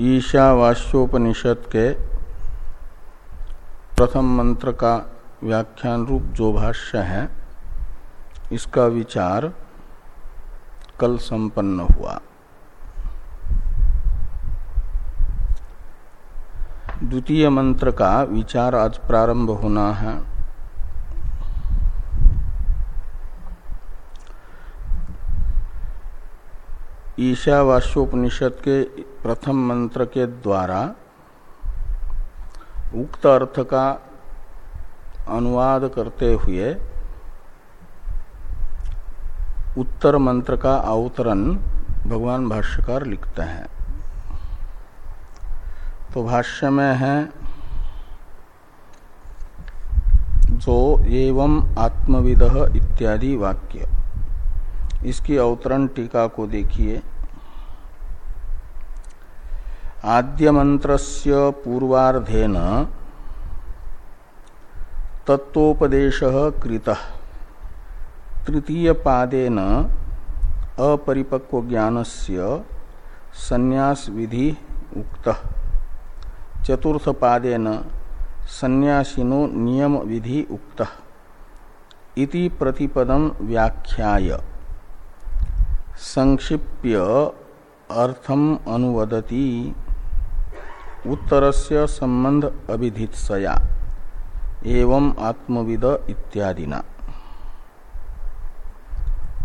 ईशावास्योपनिषद के प्रथम मंत्र का व्याख्यान रूप जो भाष्य है, इसका विचार कल संपन्न हुआ। द्वितीय मंत्र का विचार आज प्रारंभ होना है। ईशावास्योपनिषद के प्रथम मंत्र के द्वारा उक्त अर्थ का अनुवाद करते हुए उत्तर मंत्र का अवतरण भगवान भाष्यकार लिखते हैं। तो भाष्य में है, जो एवं आत्मविद इत्यादि वाक्य। इसकी अवतरण टीका को देखिए। आद्य मंत्रस्य पूर्वार्धेन तत्वोपदेश तृतीय पादेन अपरिपक्व ज्ञानस्य संन्यास विधि उक्त। चतुर्थ पादेन संन्यासिनो नियम विधि उक्त। इति प्रतिपदम व्याख्याय। संक्षिप्य अर्थम अनुवदति। उत्तरस्य संबंध अभिधित्सया एवं आत्मविद इत्यादिना।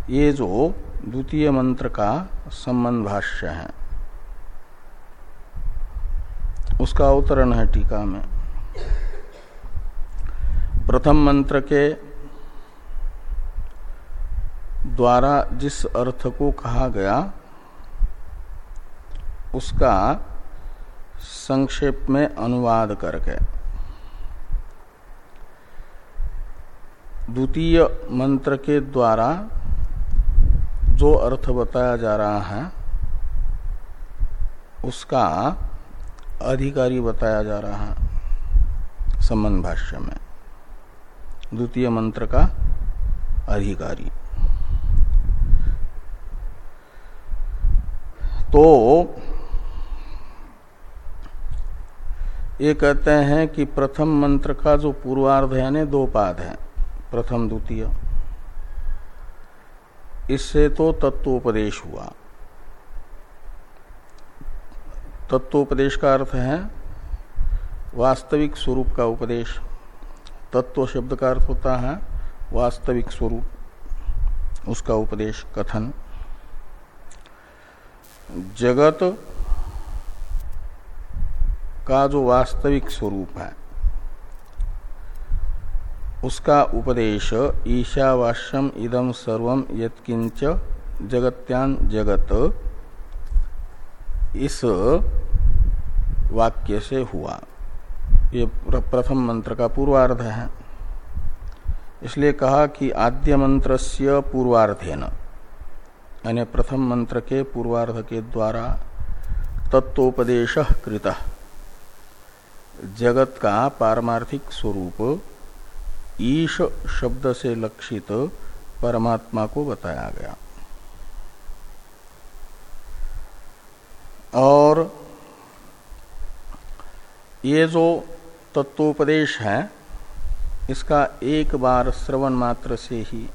ये जो द्वितीय मंत्र का संबंध भाष्य है। उसका अवतरण है टीका में। प्रथम मंत्र के द्वारा जिस अर्थ को कहा गया, उसका संक्षेप में अनुवाद करके। द्वितीय मंत्र के द्वारा जो अर्थ बताया जा रहा है, उसका अधिकारी बताया जा रहा है संबंध भाष्य में। द्वितीय मंत्र का अधिकारी। तो ये कहते हैं कि प्रथम मंत्र का जो पूर्वार्ध यानी दो पाद है, प्रथम द्वितीय। इससे तो तत्वोपदेश हुआ। तत्वोपदेश का अर्थ है वास्तविक स्वरूप का उपदेश। तत्व शब्द का अर्थ होता है वास्तविक स्वरूप, उसका उपदेश, कथन। जगत का जो वास्तविक स्वरूप है, उसका उपदेश ईशावास्यम इदम सर्वम यत्किंच जगत्यान जगत इस वाक्य से हुआ। ये प्रथम मंत्र का पूर्वार्ध है। इसलिए कहा कि आद्य मंत्र से पूर्वार्धेन। यानी प्रथम मंत्र के पूर्वार्ध के द्वारा तत्वोपदेश कृत। जगत का पारमार्थिक स्वरूप ईश शब्द से लक्षित परमात्मा को बताया गया। और ये जो तत्वोपदेश है, इसका एक बार श्रवण मात्र से ही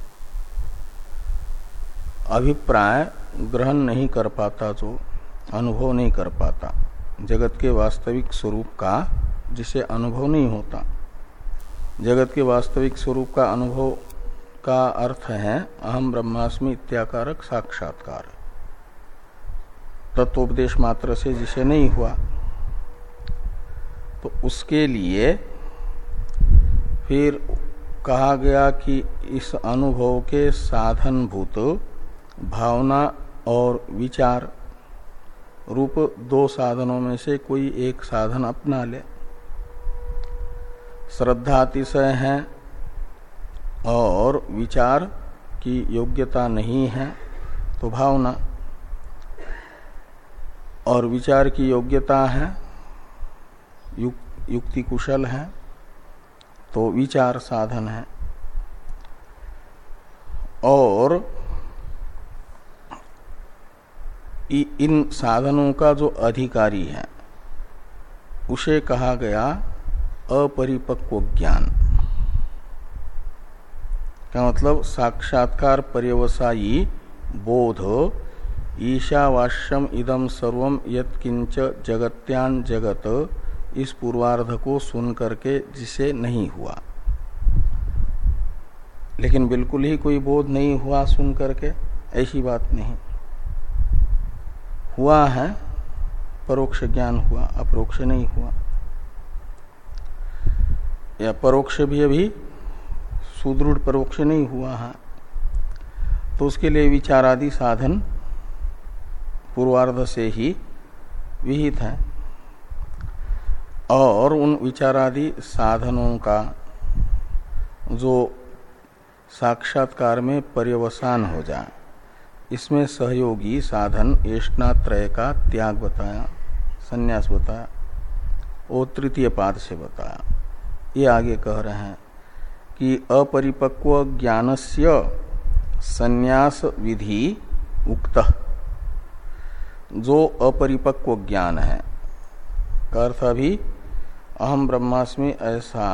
अभिप्राय ग्रहण नहीं कर पाता जो अनुभव नहीं कर पाता। जगत के वास्तविक स्वरूप का जिसे अनुभव नहीं होता। जगत के वास्तविक स्वरूप का अनुभव का अर्थ है अहम ब्रह्मास्मि इत्याकारक साक्षात्कार। तत्वोपदेश मात्र से जिसे नहीं हुआ। तो उसके लिए फिर कहा गया कि इस अनुभव के साधन भूत भावना और विचार रूप दो साधनों में से कोई एक साधन अपना ले। श्रद्धा अतिशय है और विचार की योग्यता नहीं है तो भावना। और विचार की योग्यता है युक, युक्ति कुशल है तो विचार साधन है। इन साधनों का जो अधिकारी है, उसे कहा गया अपरिपक्व ज्ञान। का मतलब? साक्षात्कार पर्यवसायी बोध, ईशावास्यम इदम सर्वम यत्किंच जगत्यान जगत, इस पूर्वार्ध को सुन करके जिसे नहीं हुआ। लेकिन बिल्कुल ही कोई बोध नहीं हुआ सुन करके, ऐसी बात नहीं। हुआ है, परोक्ष ज्ञान हुआ, अपरोक्ष नहीं हुआ। या परोक्ष भी अभी सुदृढ़ परोक्ष नहीं हुआ है तो उसके लिए विचारादि साधन पूर्वार्ध से ही विहित है। और उन विचारादि साधनों का जो साक्षात्कार में पर्यवसान हो जाए। इसमें सहयोगी साधन एष्णात्रय का त्याग बताया, संन्यास बताया, और तृतीय पाद से बताया। ये आगे कह रहे हैं कि अपरिपक्व ज्ञानस्य संन्यास विधि उक्त। जो अपरिपक्व ज्ञान है अर्थ अभी अहम ब्रह्मास्मि ऐसा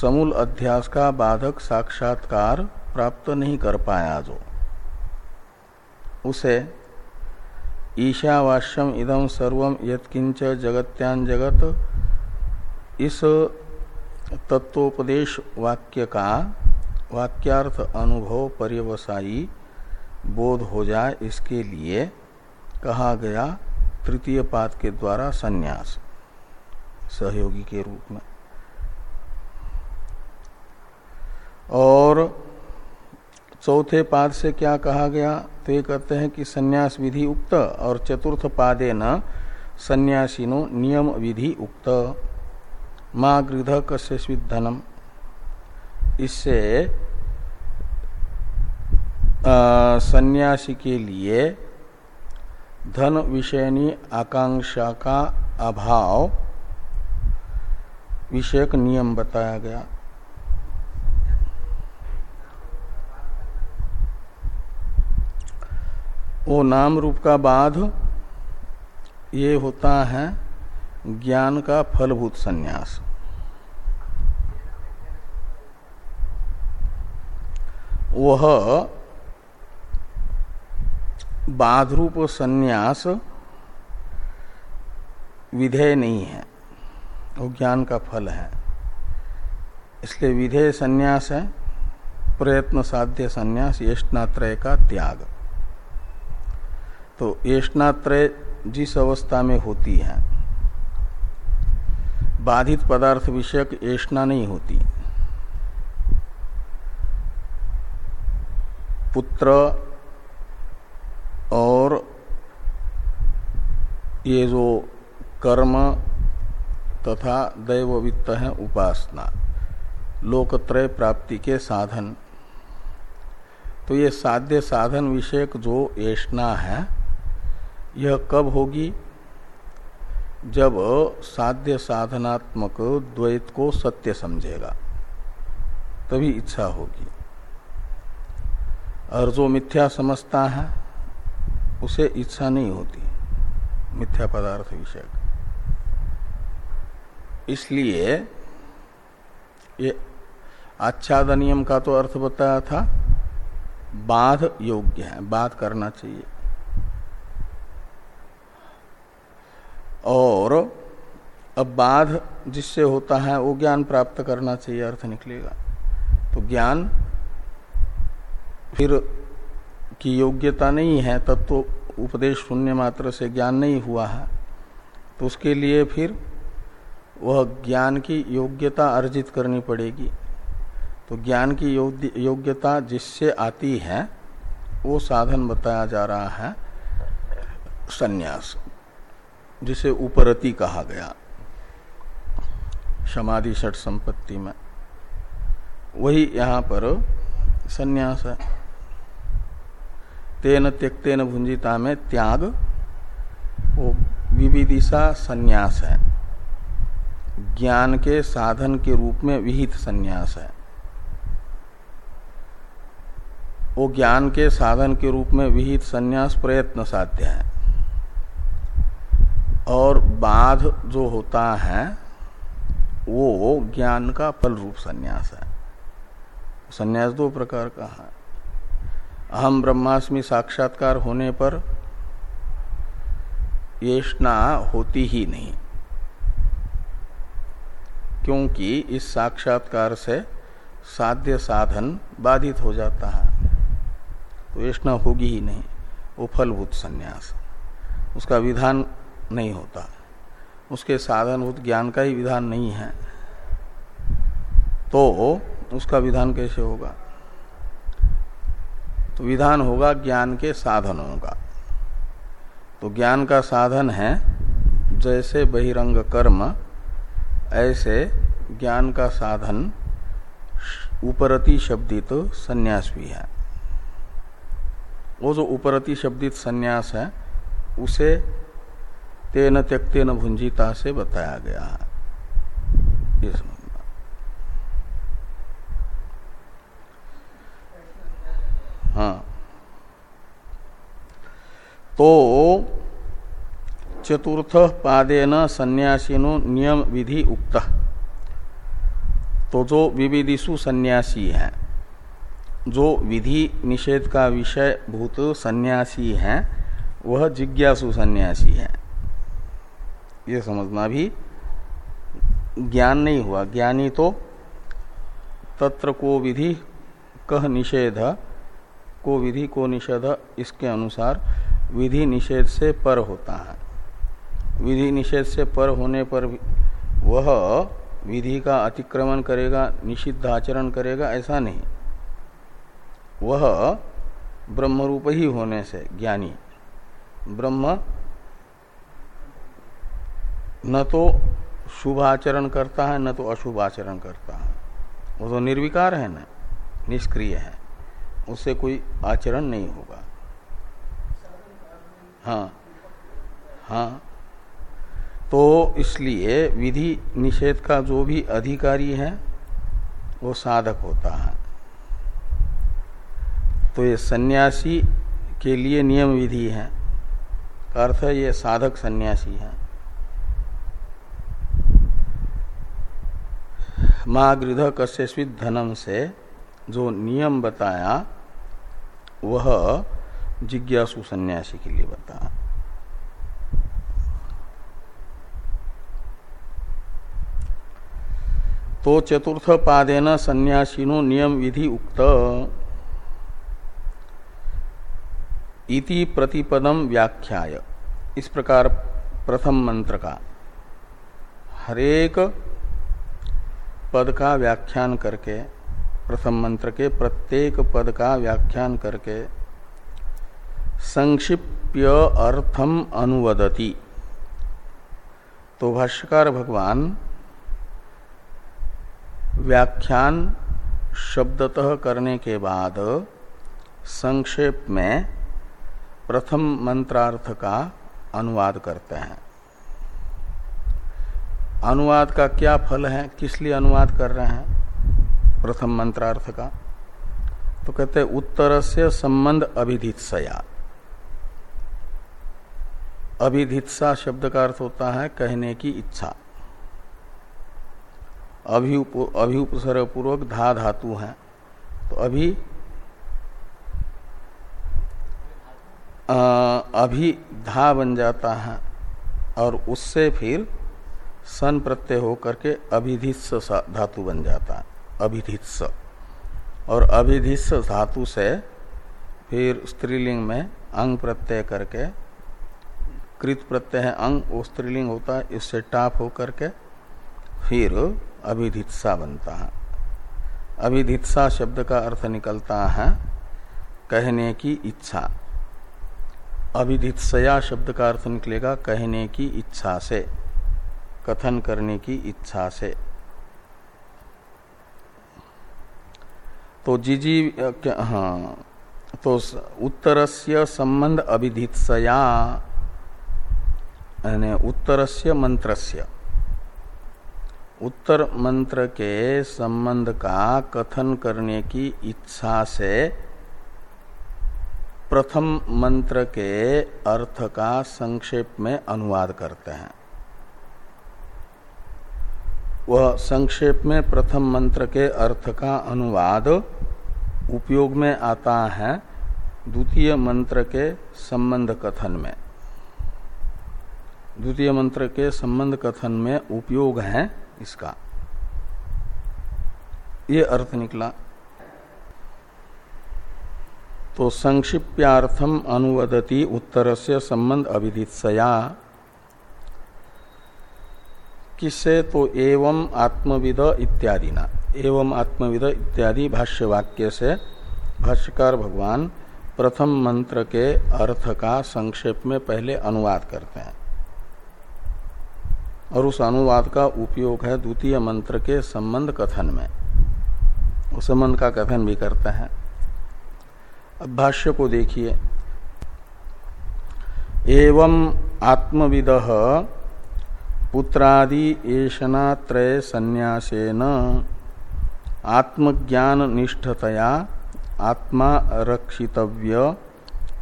समूल अध्यास का बाधक साक्षात्कार प्राप्त नहीं कर पाया जो। उसे, ईशावास्यम इदम सर्वम यत्किंच जगत्यान जगत। इस तत्वोपदेश वाक्य का वाक्यार्थ अनुभव पर्यवसायी बोध हो जाए इसके लिए कहा गया तृतीय पाद के द्वारा संन्यास। सहयोगी के रूप में। और चौथे पाद से क्या कहा गया? तो ये कहते हैं कि संन्यास विधि उक्त और चतुर्थ पादे न संन्यासिनो नियम विधि उक्त। माँ गृध कस्य धनम इससे सन्यासी के लिए धन विषयनी आकांक्षा का अभाव विषयक नियम बताया गया। वो नाम रूप का बाध ये होता है ज्ञान का फलभूत संन्यास। वह बाध रूप संन्यास विधेय नहीं है, वो ज्ञान का फल है। इसलिए विधेय संन्यास है, प्रयत्न साध्य संन्यास यष्णात्रय का त्याग। तो येष्णात्रय जिस अवस्था में होती है, बाधित पदार्थ विषयक येष्णा नहीं होती। पुत्र और ये जो कर्म तथा दैव वित्त है, उपासना, लोकत्रय प्राप्ति के साधन। तो ये साध्य साधन विषयक जो येष्णा है यह कब होगी? जब साध्य साधनात्मक द्वैत को सत्य समझेगा, तभी इच्छा होगी। और जो मिथ्या समझता है, उसे इच्छा नहीं होती, मिथ्या पदार्थ विषय इसलिए ये आच्छाद नियम का तो अर्थ बताया था, बाध योग्य है, बाध करना चाहिए। और अब बाध जिससे होता है, वो ज्ञान प्राप्त करना चाहिए, अर्थ निकलेगा। तो ज्ञान फिर की योग्यता नहीं है तत्व तो उपदेश शून्य मात्र से ज्ञान नहीं हुआ है। तो उसके लिए फिर वह ज्ञान की योग्यता अर्जित करनी पड़ेगी। तो ज्ञान की योग्यता जिससे आती है, वो साधन बताया जा रहा है, संन्यास। जिसे उपरति कहा गया। समाधि षट संपत्ति में। वही यहाँ पर संन्यास है। तेन त्यक्तेन भुंजिता में त्याग, वो विविदिशा संन्यास है। ज्ञान के साधन के रूप में विहित संन्यास है। वो ज्ञान के साधन के रूप में विहित संन्यास प्रयत्न साध्य है। और बाध जो होता है, वो ज्ञान का फल रूप संन्यास है। संन्यास दो प्रकार का है। अहम ब्रह्मास्मि साक्षात्कार होने पर येष्णा होती ही नहीं, क्योंकि इस साक्षात्कार से साध्य साधन बाधित हो जाता है। तो येष्णा होगी ही नहीं, वो फलभूत संन्यास। उसका विधान नहीं होता। उसके साधनभूत ज्ञान का ही विधान नहीं है। तो उसका विधान कैसे होगा? तो विधान होगा ज्ञान के साधनों का। तो ज्ञान का साधन है, जैसे बहिरंग कर्म, ऐसे ज्ञान का साधन उपरति शब्दित संन्यास भी है। वो जो उपरति शब्दित संन्यास है, उसे तेन त्यक्तेन भुंजिता से बताया गया है। हाँ। तो चतुर्थ पादेन संन्यासीनो नियम विधि उक्त। तो जो विविधिशु सन्यासी है, जो विधि निषेध का विषय भूत सन्यासी है, वह जिज्ञासु सन्यासी है। ये समझना भी ज्ञान नहीं हुआ। ज्ञानी तो तत्र को विधि कह निषेध, को विधि को निषेध, इसके अनुसार विधि निषेध से पर होता है। विधि निषेध से पर होने पर वह विधि का अतिक्रमण करेगा, निषिद्ध आचरण करेगा, ऐसा नहीं। वह ब्रह्मरूप ही होने से, ज्ञानी। ब्रह्म न तो शुभ आचरण करता है, न तो अशुभ आचरण करता है। वो तो निर्विकार है ना, निष्क्रिय है। उससे कोई आचरण नहीं होगा। हाँ हाँ। तो इसलिए विधि निषेध का जो भी अधिकारी है, वो साधक होता है। तो ये सन्यासी के लिए नियम विधि है। अर्थ है ये साधक सन्यासी है। महागृध कश्यस्वित धनम से जो नियम बताया, वह जिज्ञासु सन्यासी के लिए बताया तो चतुर्थ पादेन सन्यासीनो नियम विधि उक्त। इति प्रतिपदम व्याख्याय। इस प्रकार प्रथम मंत्र का। हरेक पद का व्याख्यान करके, प्रथम मंत्र के प्रत्येक पद का व्याख्यान करके, संक्षिप्य अर्थम अनुवदति। तो भाष्यकार भगवान, व्याख्यान शब्दतः करने के बाद संक्षेप में प्रथम मंत्रार्थ का अनुवाद करते हैं। अनुवाद का क्या फल है? किस लिए अनुवाद कर रहे हैं? प्रथम मंत्रार्थ का। तो कहते हैं उत्तर से संबंध अभिधित्सया। अभिधित्सा शब्द का अर्थ होता है कहने की इच्छा। अभिउपसर्ग पूर्वक धा धातु है। तो अभी अभी धा बन जाता है और उससे फिर सन प्रत्यय होकर के अभिधित्स धातु बन जाता है, अभिधित्स। और अभिधित्स धातु से फिर स्त्रीलिंग में अंग प्रत्यय करके, कृत प्रत्यय है अंग, वो स्त्रीलिंग होता है, इससे टाप होकर के फिर अभिधित्सा बनता है। अभिधित्सा शब्द का अर्थ निकलता है कहने की इच्छा। अभिधित्सया शब्द का अर्थ निकलेगा कहने की इच्छा से। कथन करने की इच्छा से। तो जीजी हाँ तो उत्तरस्य संबंध अभिधित्सया उत्तरस्य मंत्रस्य। उत्तर मंत्र के संबंध का कथन करने की इच्छा से प्रथम मंत्र के अर्थ का संक्षेप में अनुवाद करते हैं। वह संक्षेप में प्रथम मंत्र के अर्थ का अनुवाद उपयोग में आता है द्वितीय मंत्र के संबंध कथन में। द्वितीय मंत्र के संबंध कथन में उपयोग है इसका। ये अर्थ निकला। तो संक्षिप्यार्थम अनुवदति उत्तर से संबंध अविदित्सया। किससे तो एवं आत्मविद इत्यादि ना एवं आत्मविद इत्यादि भाष्य वाक्य से भाष्यकार भगवान प्रथम मंत्र के अर्थ का संक्षेप में पहले अनुवाद करते हैं। और उस अनुवाद का उपयोग है द्वितीय मंत्र के संबंध कथन में। उस संबंध का कथन भी करते हैं। अब भाष्य को देखिए। एवं आत्मविद पुत्रादि एषणात्रय संन्यासेन आत्मज्ञान निष्ठतया आत्मा रक्षितव्य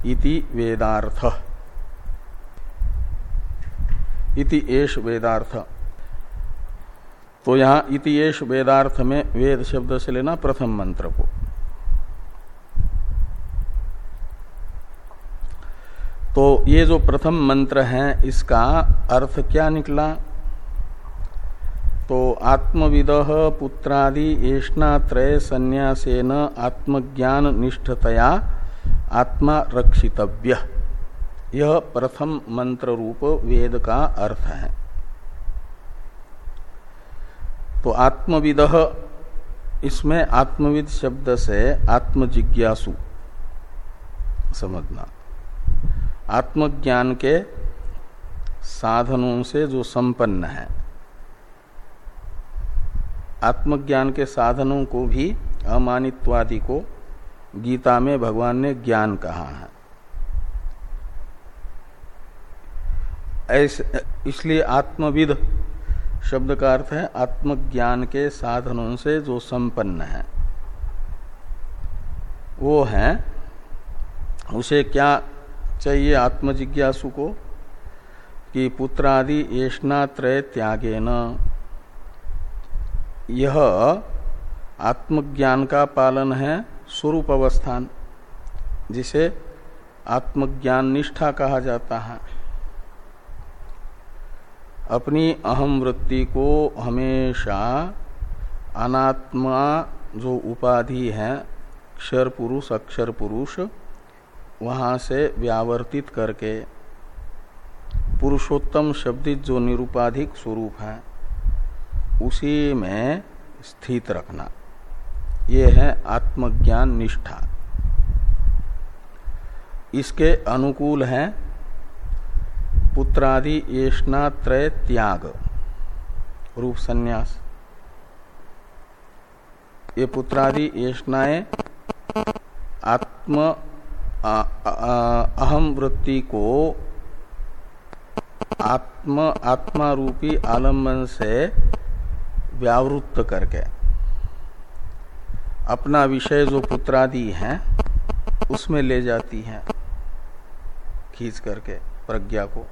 इति वेदार्थ। इति एष वेदार्थ। तो यहाँ इति एष वेदार्थ में वेद शब्द से लेना प्रथम मंत्र को। तो ये जो प्रथम मंत्र है, इसका अर्थ क्या निकला? तो आत्मविद पुत्रादि येष्णात्रय संन्यासेन आत्मज्ञान निष्ठतया आत्मा रक्षितव्य यह प्रथम मंत्र रूप वेद का अर्थ है। तो आत्मविद, इसमें आत्मविद शब्द से आत्मजिज्ञासु समझना। आत्मज्ञान के साधनों से जो संपन्न है। आत्मज्ञान के साधनों को भी अमानित्वादि को गीता में भगवान ने ज्ञान कहा है। ऐसे, इसलिए आत्मविद शब्द का अर्थ है आत्मज्ञान के साधनों से जो संपन्न है। वो है, उसे क्या चाहिए आत्मजिज्ञासु को कि पुत्रादि येष्णात्रय त्यागे न यह आत्मज्ञान का पालन है स्वरूप अवस्थान, जिसे आत्मज्ञान निष्ठा कहा जाता है। अपनी अहम वृत्ति को हमेशा अनात्मा जो उपाधि है क्षर पुरुष अक्षर पुरुष वहाँ से व्यावर्तित करके पुरुषोत्तम शब्दित जो निरुपाधिक स्वरूप है, उसी में स्थित रखना। ये है आत्मज्ञान निष्ठा। इसके अनुकूल है पुत्रादि येष्णात्रय त्याग, रूप संन्यास। ये पुत्रादि येष्णाएँ आत्म अहम वृत्ति को आत्म आत्मा रूपी आलंबन से व्यावृत्त करके। अपना विषय जो पुत्रादि है, उसमें ले जाती है खींच करके प्रज्ञा को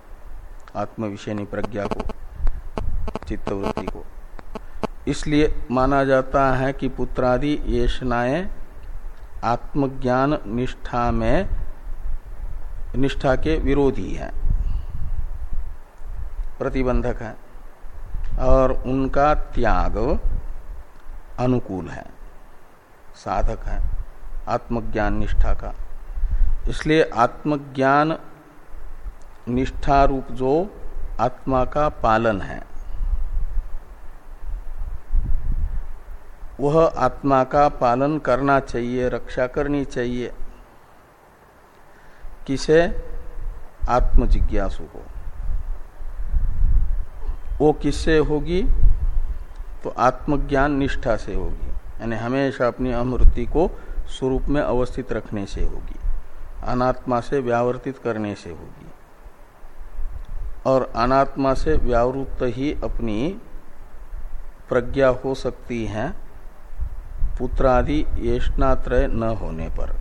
आत्म विषयनी प्रज्ञा को, चित्तवृत्ति को। इसलिए माना जाता है कि पुत्रादि येषणाएँ आत्मज्ञान निष्ठा में निष्ठा के विरोधी है, प्रतिबंधक है, और उनका त्याग अनुकूल है, साधक है, आत्मज्ञान निष्ठा का। इसलिए आत्मज्ञान निष्ठा रूप जो आत्मा का पालन है वह आत्मा का पालन करना चाहिए, रक्षा करनी चाहिए। किसे? आत्म जिज्ञासु को। वो किससे होगी? तो आत्मज्ञान निष्ठा से होगी। यानी हमेशा अपनी अमृति को स्वरूप में अवस्थित रखने से होगी। अनात्मा से व्यावर्तित करने से होगी। और अनात्मा से व्यावृत्त ही अपनी प्रज्ञा हो सकती है। पुत्रादि येष्णात्रय न होने पर।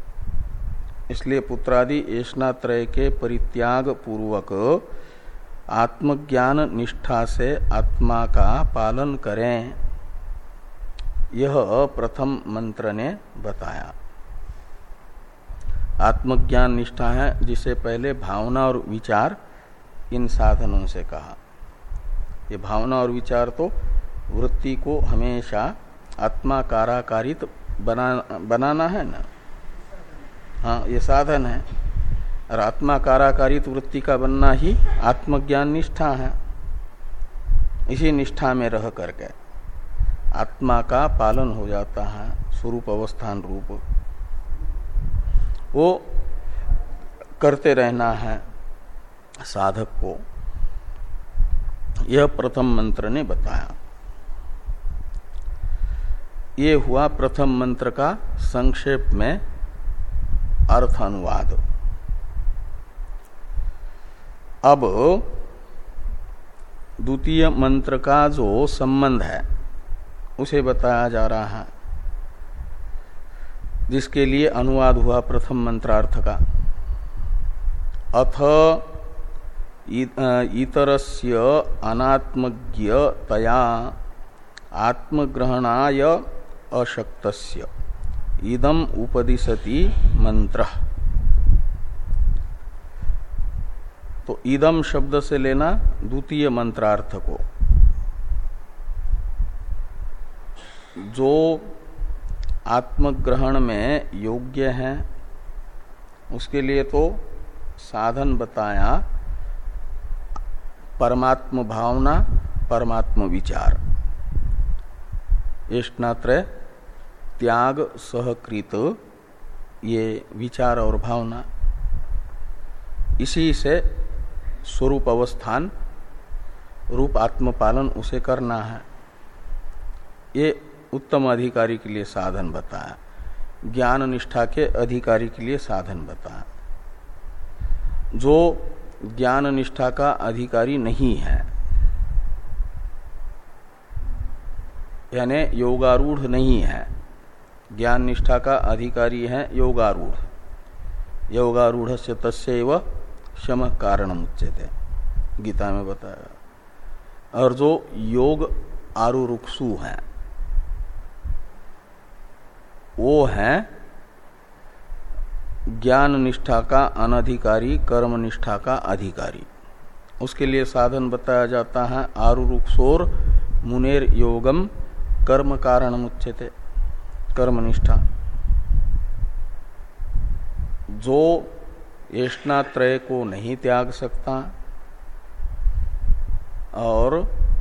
इसलिए पुत्रादि ऐष्णात्रय के परित्याग पूर्वक आत्मज्ञान निष्ठा से आत्मा का पालन करें। यह प्रथम मंत्र ने बताया। आत्मज्ञान निष्ठा है, जिसे पहले भावना और विचार इन साधनों से कहा। ये भावना और विचार तो वृत्ति को हमेशा आत्मा काराकारित बना, बनाना है ना? हाँ ये साधन है। और आत्मा काराकारित वृत्ति का बनना ही आत्मज्ञान निष्ठा है। इसी निष्ठा में रह करके आत्मा का पालन हो जाता है, स्वरूप अवस्थान रूप। वो करते रहना है साधक को। यह प्रथम मंत्र ने बताया। ये हुआ प्रथम मंत्र का संक्षेप में अर्थ अनुवाद अब द्वितीय मंत्र का जो संबंध है, उसे बताया जा रहा है, जिसके लिए अनुवाद हुआ प्रथम मंत्रार्थ का। अथ इतरस्य अनात्मज्ञतया आत्मग्रहणाय अशक्तस्य। इदम उपदिशति मंत्र तो इदम शब्द से लेना द्वितीय मंत्रार्थ को जो आत्मग्रहण में योग्य है, उसके लिए तो साधन बताया, परमात्म भावना, परमात्म विचार। इष्णात्रय त्याग सहकृत, ये विचार और भावना। इसी से स्वरूप अवस्थान, रूप आत्मपालन उसे करना है। ये उत्तम अधिकारी के लिए साधन बताया। ज्ञान निष्ठा के अधिकारी के लिए साधन बताया। जो ज्ञान निष्ठा का अधिकारी नहीं है, यानी योगारूढ़ नहीं है ज्ञान निष्ठा का अधिकारी है योगारूढ़। योगारूढ़ से तस्व शम कारण उच्चते गीता में बताया। और जो योग आरुरुक्षु है, वो है ज्ञान निष्ठा का अनधिकारी कर्म निष्ठा का अधिकारी। उसके लिए साधन बताया जाता है, आरुरुक्षोर मुनेर योगम कर्म कारण मुच्यते कर्मनिष्ठा। जो येष्णात्रय को नहीं त्याग सकता और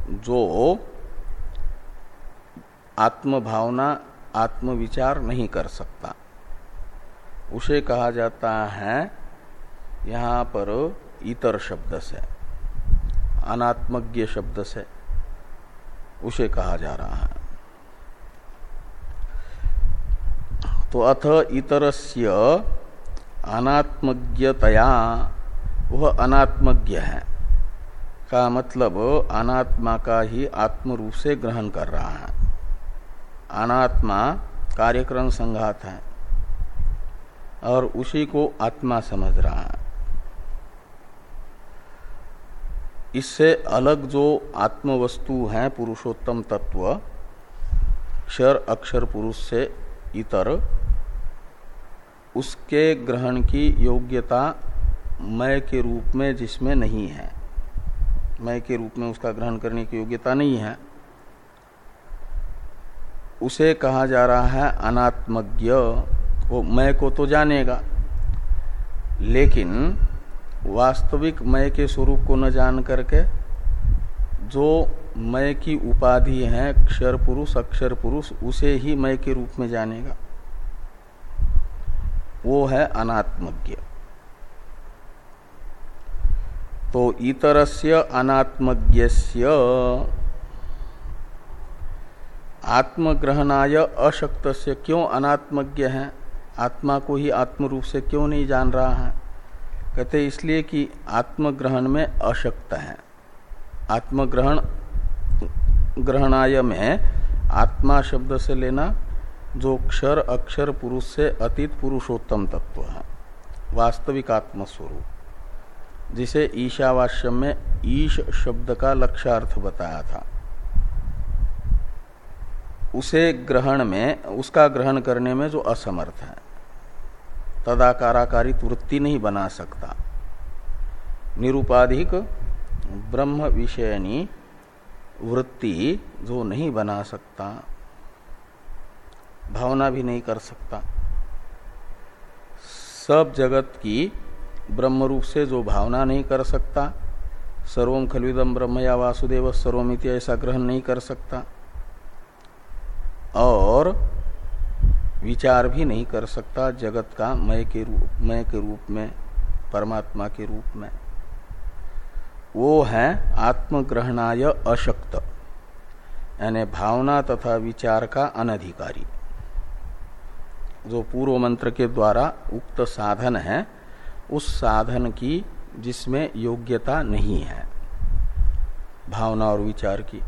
जो आत्मभावना, आत्मविचार नहीं कर सकता, उसे कहा जाता है यहाँ पर इतर शब्द से, अनात्मज्ञ शब्द से उसे कहा जा रहा है। तो अथ इतरस्य अनात्मज्ञतया, वह अनात्मज्ञ है। का मतलब अनात्मा का ही आत्म रूप से ग्रहण कर रहा है। अनात्मा कार्यक्रम संघात है और उसी को आत्मा समझ रहा है। इससे अलग जो आत्म वस्तु है, पुरुषोत्तम तत्व क्षर अक्षर, पुरुष से इतर, उसके ग्रहण की योग्यता मय के रूप में जिसमें नहीं है। मय के रूप में उसका ग्रहण करने की योग्यता नहीं है। उसे कहा जा रहा है अनात्मज्ञ। वो मय को तो जानेगा, लेकिन वास्तविक मय के स्वरूप को न जान करके जो मय की उपाधि है अक्षर पुरुष अक्षर पुरुष, उसे ही मय के रूप में जानेगा। वो है अनात्मज्ञ। तो इतरस्य अनात्मज्ञस्य आत्मग्रहणाय अशक्त से क्यों अनात्मज्ञ है? आत्मा को ही आत्म रूप से क्यों नहीं जान रहा है? कहते इसलिए कि आत्मग्रहण में अशक्त है। आत्मग्रहण ग्रहणाय में आत्मा शब्द से लेना, जो क्षर, अक्षर, पुरुष से अतीत पुरुषोत्तम तत्व है, वास्तविक आत्मस्वरूप, जिसे ईशावास्यम में ईश शब्द का लक्ष्यार्थ बताया था। उसे ग्रहण में, उसका ग्रहण करने में जो असमर्थ है, तदाकाराकारी वृत्ति नहीं बना सकता। निरुपाधिक ब्रह्म विषयनी वृत्ति जो नहीं बना सकता, भावना भी नहीं कर सकता। सब जगत की ब्रह्म रूप से जो भावना नहीं कर सकता सर्वम खलविदम ब्रह्म या वासुदेव सर्वमिति ऐसा ग्रहण नहीं कर सकता, और विचार भी नहीं कर सकता जगत का मय के रूप, मय के रूप में, परमात्मा के रूप में। वो है आत्मग्रहणाय अशक्त, यानी भावना तथा विचार का अनधिकारी। जो पूर्व मंत्र के द्वारा उक्त साधन है, उस साधन की जिसमें योग्यता नहीं है, भावना और विचार की।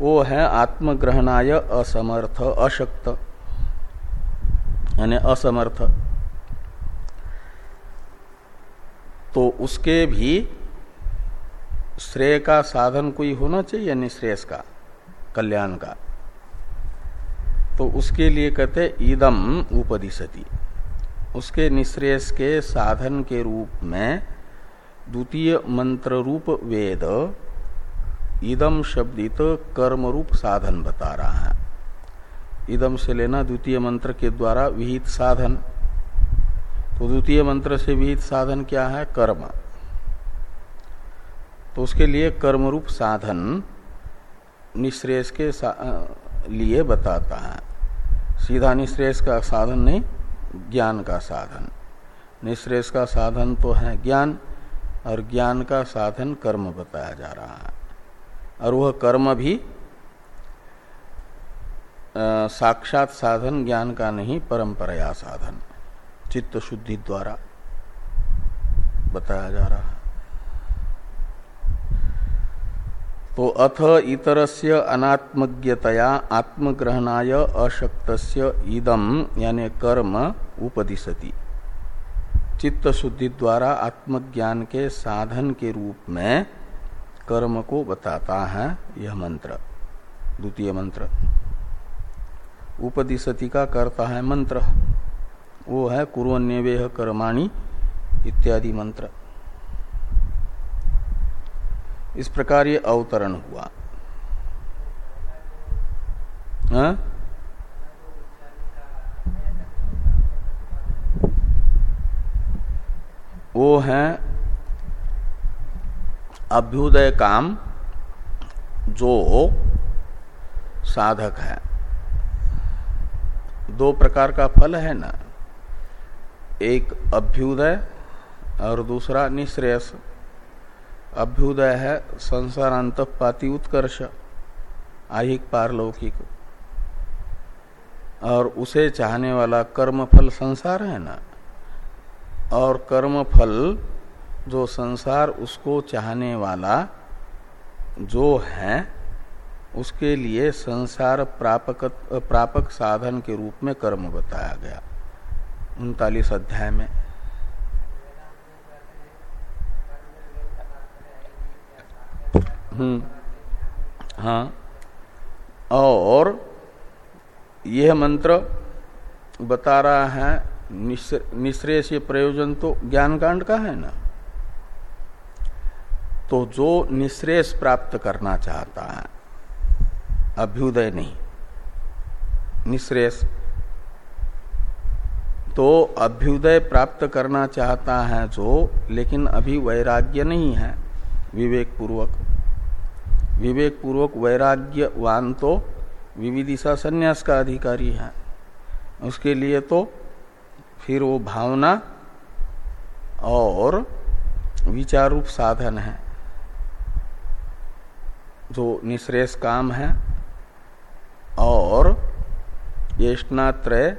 वो है आत्मग्रहणाय असमर्थ, अशक्त, यानी असमर्थ। तो उसके भी श्रेय का साधन कोई होना चाहिए निश्रेयस का, कल्याण का? तो उसके लिए कहते ईदम उपदिशति। उसके निश्रेयस के साधन के रूप में द्वितीय मंत्र रूप वेद, इदम शब्दित कर्म रूप साधन बता रहा है। इदम से लेना द्वितीय मंत्र के द्वारा विहित साधन। तो द्वितीय मंत्र से विहित साधन क्या है? कर्म। तो उसके लिए कर्म रूप साधन निश्रेष के लिए बताता है। सीधा निश्रेष का साधन नहीं, ज्ञान का साधन। निश्रेष का साधन तो है ज्ञान, और ज्ञान का साधन कर्म बताया जा रहा है। और वह कर्म भी साक्षात साधन ज्ञान का नहीं, परंपराया साधन। चित्त शुद्धि द्वारा बताया जा रहा है। तो अथ इतरस्य अनात्मज्ञतया आत्मग्रहणाय अशक्तस्य इदम यानी कर्म, उपदिशति। चित्त शुद्धि द्वारा आत्मज्ञान के साधन के रूप में कर्म को बताता है यह मंत्र, द्वितीय मंत्र। उपदिशति का करता है मंत्र। वो है कुरन्यवेह कर्माणी इत्यादि मंत्र। इस प्रकार ये अवतरण हुआ। हा? वो है अभ्युदय काम जो साधक है। दो प्रकार का फल है ना? एक अभ्युदय और दूसरा निश्रेयस। अभ्युदय है संसारांत पाति उत्कर्ष आहिक पारलौकिक। और उसे चाहने वाला कर्म फल संसार है ना? और कर्म फल जो संसार उसको चाहने वाला जो है, उसके लिए संसार प्रापक प्रापक साधन के रूप में कर्म बताया गया। उनतालीस अध्याय में। हम्म हाँ और यह मंत्र बता रहा है निश्रेय से प्रयोजन तो ज्ञान कांड का है ना? तो जो निश्रेष प्राप्त करना चाहता है, अभ्युदय नहीं। निश्रेष तो अभ्युदय प्राप्त करना चाहता है जो, लेकिन अभी वैराग्य नहीं है। विवेक पूर्वक विवेक पूर्वक वैराग्यवान तो विविदिशा संन्यास का अधिकारी है। उसके लिए तो फिर वो भावना और विचार रूप साधन है। जो निश्रेष काम है और येष्णात्रय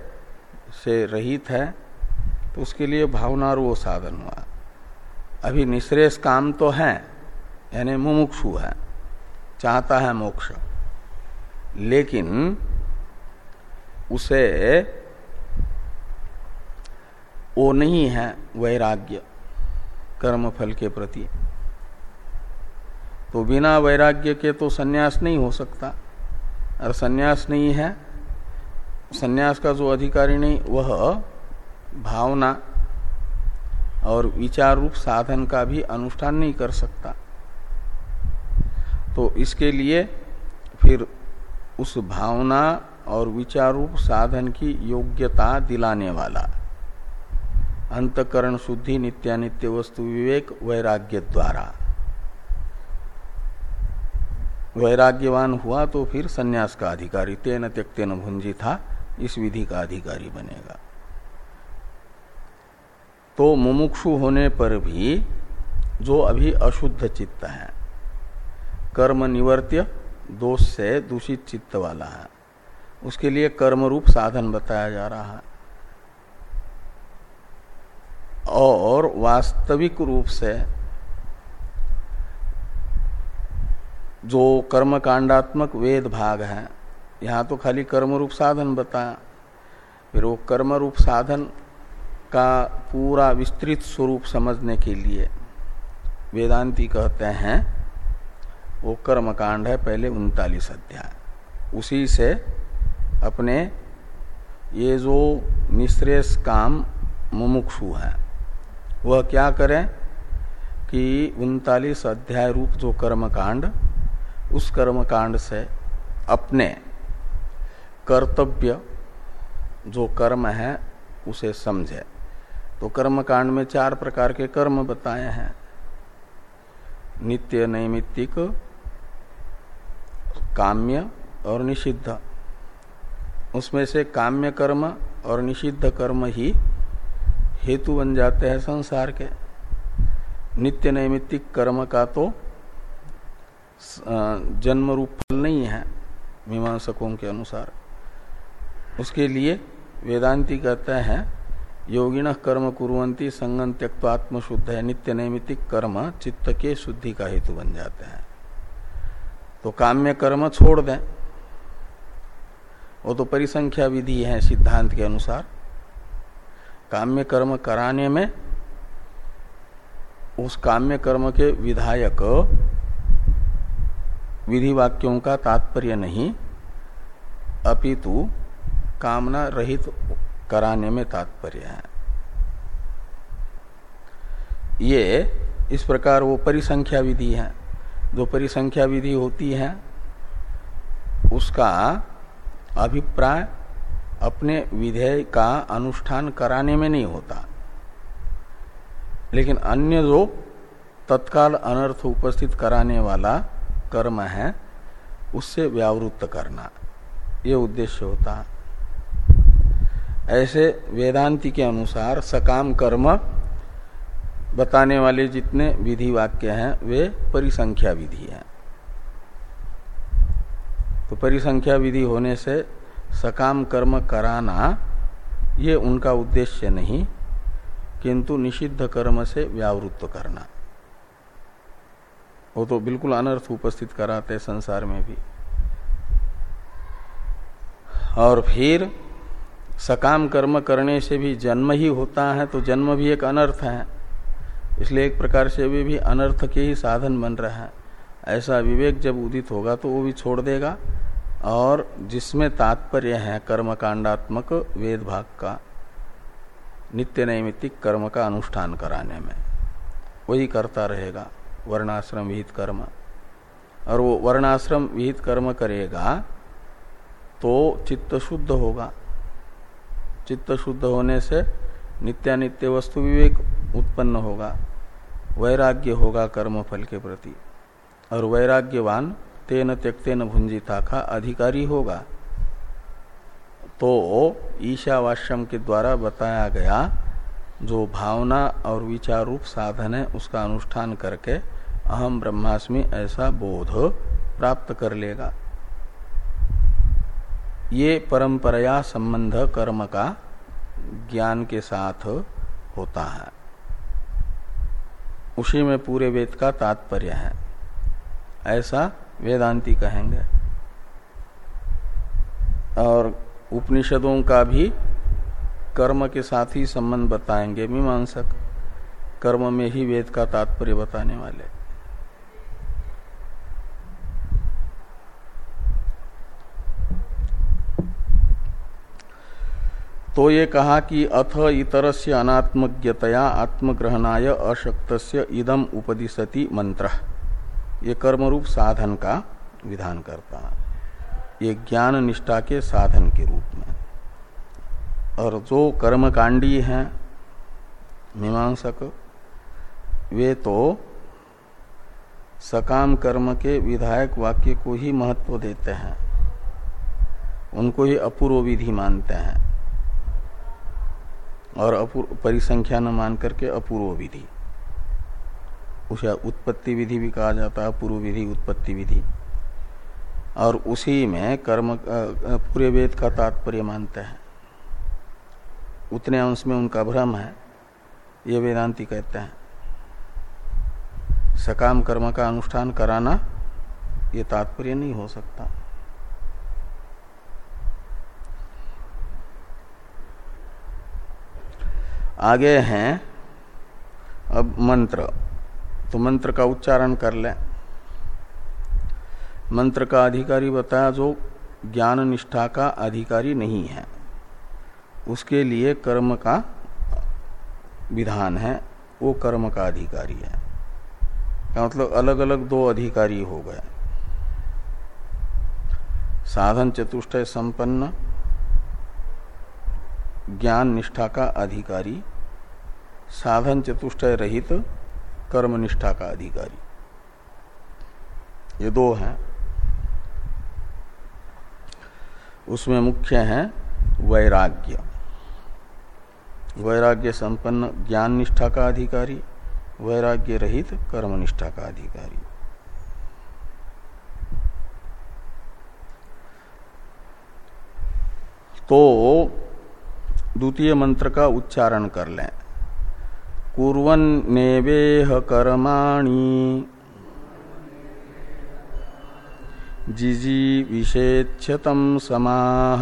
से रहित है तो उसके लिए भावना वो साधन हुआ। अभी निश्रेष काम तो है, यानी मुमुक्षु है, चाहता है मोक्ष। लेकिन उसे वो नहीं है वैराग्य कर्म फल के प्रति। तो बिना वैराग्य के तो सन्यास नहीं हो सकता, और सन्यास नहीं है सन्यास का जो अधिकारी नहीं, वह भावना और विचार रूप साधन का भी अनुष्ठान नहीं कर सकता। तो इसके लिए फिर उस भावना और विचार रूप साधन की योग्यता दिलाने वाला, अंतकरण शुद्धि, नित्यानित्य वस्तु विवेक, वैराग्य द्वारा। वैराग्यवान हुआ तो फिर सन्यास का अधिकारी तेन त्यक्तेन भुंजी था। इस विधि का अधिकारी बनेगा। तो मुमुक्षु होने पर भी जो अभी अशुद्ध चित्त है, कर्म निवर्त्य, दोष से दूषित चित्त वाला है, उसके लिए कर्म रूप साधन बताया जा रहा है। और वास्तविक रूप से जो कर्म कांडात्मक वेद भाग है यहाँ तो खाली कर्म रूप साधन बताया। फिर वो कर्म रूप साधन का पूरा विस्तृत स्वरूप समझने के लिए वेदांती कहते हैं, वो कर्म कांड है पहले उनतालीस अध्याय। उसी से अपने ये जो निश्रेष काम मुमुक्षु है, वह क्या करें कि उनतालीस अध्याय रूप जो कर्म कांड उस कर्म कांड से अपने कर्तव्य जो कर्म है, उसे समझे। तो कर्म कांड में चार प्रकार के कर्म बताए हैं। नित्य, नैमित्तिक, काम्य और निषिद्ध। उसमें से काम्य कर्म और निषिद्ध कर्म ही हेतु बन जाते हैं संसार के। नित्य, नैमित्तिक कर्म का तो जन्म रूप फल नहीं है, मीमांसकों के अनुसार। उसके लिए वेदांति कहते हैं, योगिन कर्म कुरंती संगन त्यक्त आत्मशुद्ध है नित्य नैमित्तिक कर्म चित्त के शुद्धि का हेतु बन जाते हैं। तो काम्य कर्म छोड़ दें। वो तो परिसंख्या विधि है सिद्धांत के अनुसार। काम्य कर्म कराने में उस काम्य कर्म के विधायक विधि वाक्यों का तात्पर्य नहीं, अपितु कामना रहित कराने में तात्पर्य है। ये इस प्रकार वो परिसंख्या विधि है। जो परिसंख्या विधि होती है, उसका अभिप्राय अपने विधेय का अनुष्ठान कराने में नहीं होता। लेकिन अन्य जो तत्काल अनर्थ उपस्थित कराने वाला कर्म है, उससे व्यावृत्त करना, ये उद्देश्य होता ऐसे वेदांति के अनुसार सकाम कर्म बताने वाले जितने विधि वाक्य हैं, वे परिसंख्या विधि हैं। तो परिसंख्या विधि होने से सकाम कर्म कराना, ये उनका उद्देश्य नहीं, किंतु निषिद्ध कर्म से व्यावृत्त करना। वो तो बिल्कुल अनर्थ उपस्थित कराते संसार में भी। और फिर सकाम कर्म करने से भी जन्म ही होता है तो जन्म भी एक अनर्थ है। इसलिए एक प्रकार से वे भी अनर्थ के ही साधन बन रहा है। ऐसा विवेक जब उदित होगा तो वो भी छोड़ देगा। और जिसमें तात्पर्य है कर्म कांडात्मक वेद भाग का, नित्य नैमित्तिक कर्म का अनुष्ठान कराने में, वही करता रहेगा, वर्णाश्रम विहित कर्म। और वो वर्णाश्रम विहित कर्म करेगा तो चित्त शुद्ध होगा। चित्त शुद्ध होने से नित्यानित्य वस्तु विवेक उत्पन्न होगा, वैराग्य होगा कर्म फल के प्रति। और वैराग्यवान तेन त्यक्तेन भुंजिता का अधिकारी होगा। तो ईशावाश्यम के द्वारा बताया गया जो भावना और विचार रूप साधन है, उसका अनुष्ठान करके अहम ब्रह्मास्मि ऐसा बोध प्राप्त कर लेगा। ये परंपराया संबंध कर्म का ज्ञान के साथ होता है। उसी में पूरे वेद का तात्पर्य है। ऐसा वेदांती कहेंगे। और उपनिषदों का भी कर्म के साथ ही संबंध बताएँगे, मीमांसक। कर्म में ही वेद का तात्पर्य बताने वाले। तो ये कहा कि अथ इतर से अनात्मज्ञतया आत्मग्रहणाय अशक्त इदम उपदिशति मंत्र। ये कर्मरूप साधन का विधान करता है। ये ज्ञान निष्ठा के साधन के रूप में। और जो कर्मकांडी हैं, मीमांसक, वे तो सकाम कर्म के विधायक वाक्य को ही महत्व देते हैं। उनको ही अपूर्व विधि मानते हैं। और अपूर्व परिसंख्या न मान करके अपूर्व विधि। उसे उत्पत्ति विधि भी कहा जाता है पूर्व विधि, उत्पत्ति विधि। और उसी में कर्म पूरे वेद का तात्पर्य मानते हैं। उतने अंश में उनका भ्रम है, ये वेदांति कहते हैं। सकाम कर्म का अनुष्ठान कराना, ये तात्पर्य नहीं हो सकता। आगे हैं। अब मंत्र। तो मंत्र का उच्चारण कर ले। मंत्र का अधिकारी बताया, जो ज्ञान निष्ठा का अधिकारी नहीं है, उसके लिए कर्म का विधान है। वो कर्म का अधिकारी है। क्या मतलब? अलग अलग दो अधिकारी हो गए। साधन चतुष्टय संपन्न ज्ञान निष्ठा का अधिकारी साधन चतुष्टय रहित कर्म निष्ठा का अधिकारी। ये दो हैं। उसमें मुख्य है वैराग्य। वैराग्य संपन्न ज्ञान निष्ठा का अधिकारी, वैराग्य रहित कर्मनिष्ठा का अधिकारी। तो द्वितीय मंत्र का उच्चारण कर लें। कुरन नेवेह कर्माणी। जिजी विषेक्षतम समाह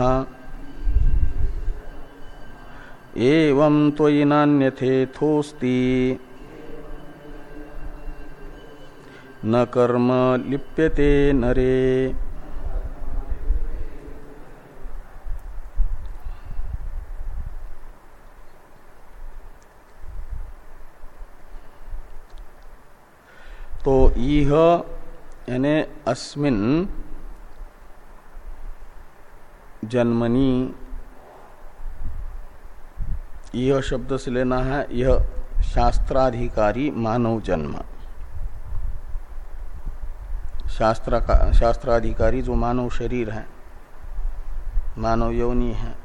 न कर्म लिप्यते नरे। तो यह यानी अस्मिन जन्मनी। यह शब्द से लेना है यह शास्त्राधिकारी मानव जन्म। शास्त्र का, शास्त्राधिकारी जो मानव शरीर है, मानव योनि है,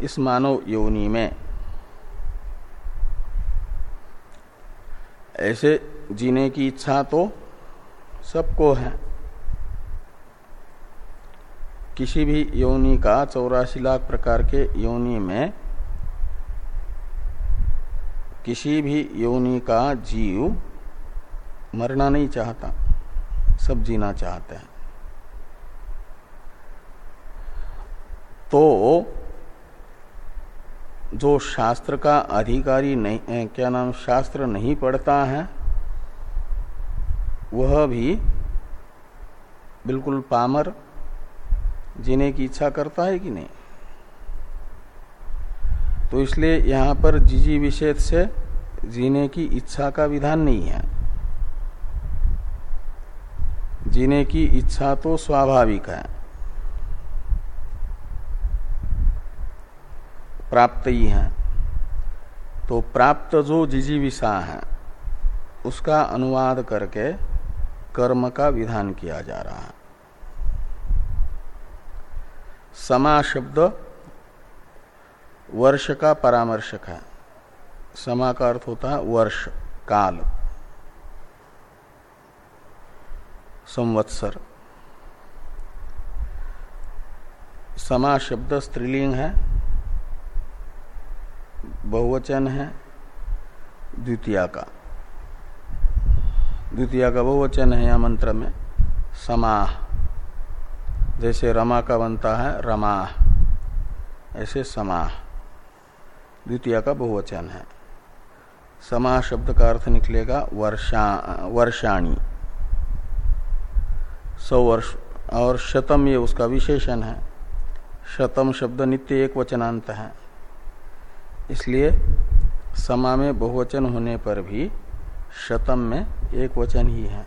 इस मानव योनि में ऐसे जीने की इच्छा तो सबको है। किसी भी योनि का चौरासी लाख प्रकार के योनि में किसी भी योनि का जीव मरना नहीं चाहता, सब जीना चाहते हैं। तो जो शास्त्र का अधिकारी नहीं क्या नाम, शास्त्र नहीं पढ़ता है वह भी बिल्कुल पामर जीने की इच्छा करता है कि नहीं? तो इसलिए यहाँ पर जीजी विषेद से जीने की इच्छा का विधान नहीं है। जीने की इच्छा तो स्वाभाविक है। प्राप्त ही है। तो प्राप्त जो जिजीविषा है, उसका अनुवाद करके कर्म का विधान किया जा रहा है। समा शब्द वर्ष का परामर्शक है। समा का अर्थ होता है वर्ष, काल। संवत्सर। समा शब्द स्त्रीलिंग है, बहुवचन है, द्वितीय का। द्वितीय का बहुवचन है यहाँ मंत्र में, समाह। जैसे रमा का बनता है रमा ऐसे समाह। द्वितीय का बहुवचन है। समा शब्द का अर्थ निकलेगा वर्षा, वर्षाणी। सौ वर्ष और शतम ये उसका विशेषण है। शतम शब्द नित्य एक वचनांत है। इसलिए समा में बहुवचन होने पर भी शतम में एक वचन ही है।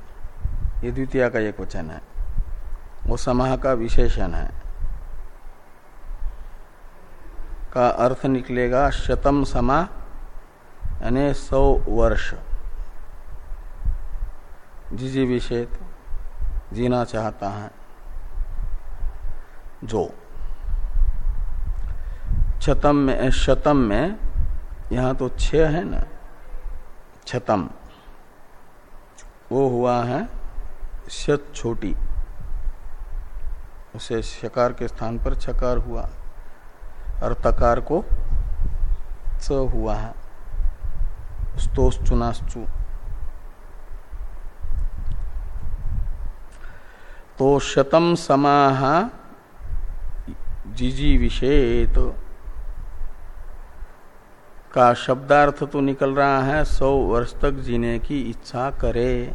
ये द्वितीय का एक वचन है। वो समाह का विशेषण है। का अर्थ निकलेगा शतम समा, यानी सौ वर्ष। जिजी विषेत जीना चाहता है। जो छतम में, शतम में, यहाँ तो छ है ना? छतम। वो हुआ है शत छोटी। उसे शकार के स्थान पर छकार हुआ और तकार को च हुआ है। स्तोष तो शतम समाह जिजी विषेत। का शब्दार्थ तो निकल रहा है, सौ वर्ष तक जीने की इच्छा करे।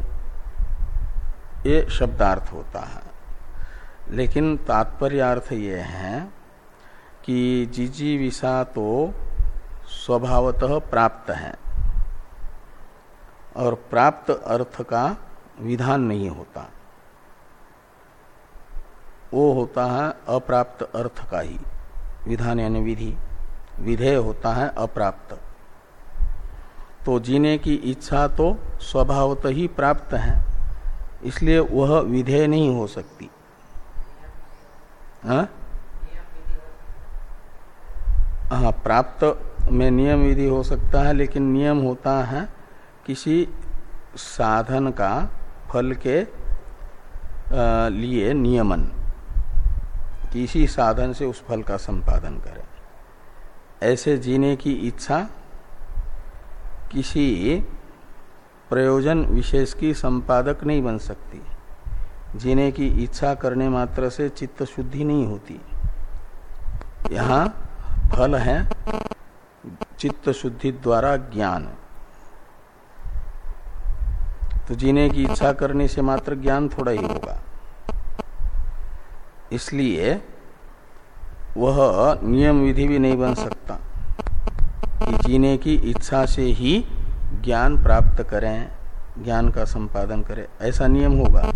ये शब्दार्थ होता है। लेकिन तात्पर्य अर्थ ये है कि जीजी विषा तो स्वभावतः प्राप्त है और प्राप्त अर्थ का विधान नहीं होता। वो होता है अप्राप्त अर्थ का ही विधान यानी विधि। विधेय होता है अप्राप्त। तो जीने की इच्छा तो स्वभावत ही प्राप्त है इसलिए वह विधेय नहीं हो सकती। हाँ, हाँ प्राप्त में नियम विधि हो सकता है लेकिन नियम होता है किसी साधन का फल के लिए नियमन। किसी साधन से उस फल का संपादन करें। ऐसे जीने की इच्छा किसी प्रयोजन विशेष की संपादक नहीं बन सकती। जीने की इच्छा करने मात्र से चित्त शुद्धि नहीं होती। यहाँ फल है चित्त शुद्धि द्वारा ज्ञान। तो जीने की इच्छा करने से मात्र ज्ञान थोड़ा ही होगा। इसलिए वह नियम विधि भी नहीं बन सकता कि जीने की इच्छा से ही ज्ञान प्राप्त करें, ज्ञान का संपादन करें। ऐसा नियम होगा।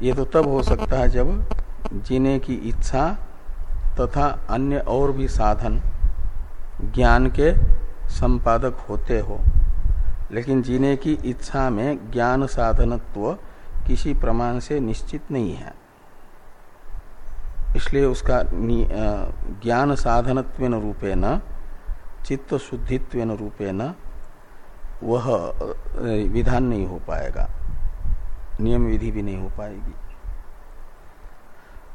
ये तो तब हो सकता है जब जीने की इच्छा तथा अन्य और भी साधन ज्ञान के संपादक होते हो। लेकिन जीने की इच्छा में ज्ञान साधनत्व किसी प्रमाण से निश्चित नहीं है। इसलिए उसका ज्ञान साधनत्व रूपे न चित्त शुद्धित्व रूपे न वह विधान नहीं हो पाएगा। नियम विधि भी नहीं हो पाएगी।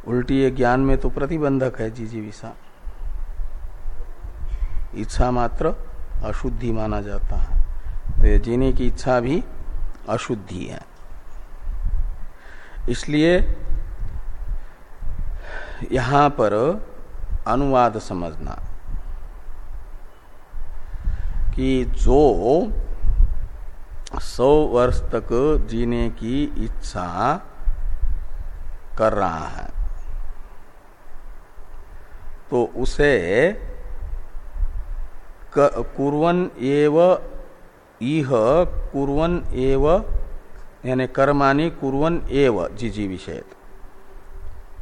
उल्टी ये ज्ञान में तो प्रतिबंधक है जी जी जीजीविषा। इच्छा मात्र अशुद्धि माना जाता है। तो ये जीने की इच्छा भी अशुद्धि है। इसलिए यहाँ पर अनुवाद समझना कि जो सौ वर्ष तक जीने की इच्छा कर रहा है तो उसे कुरन एव, इह कुरन एव, यानी कर्मानी कुरन एव जी जी विषय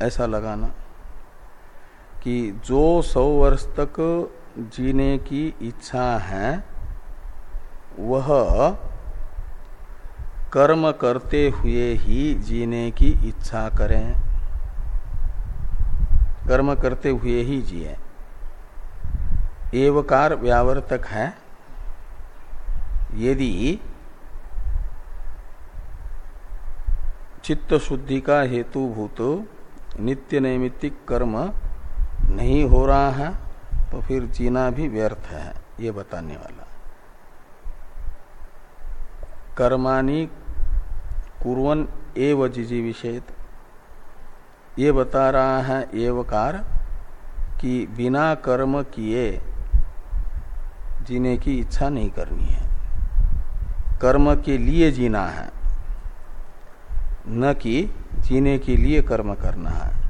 ऐसा लगाना। कि जो सौ वर्ष तक जीने की इच्छा है, वह कर्म करते हुए ही जीने की इच्छा करें। कर्म करते हुए ही जिए। एवकार व्यावर्तक है। यदि चित्त शुद्धि का हेतुभूत नित्य नैमित्तिक कर्म नहीं हो रहा है तो फिर जीना भी व्यर्थ है, ये बताने वाला। कर्माणी कुरन एव जिजी विषेत ये बता रहा है एवकार कि बिना कर्म किए जीने की इच्छा नहीं करनी है। कर्म के लिए जीना है, न कि जीने के लिए कर्म करना है।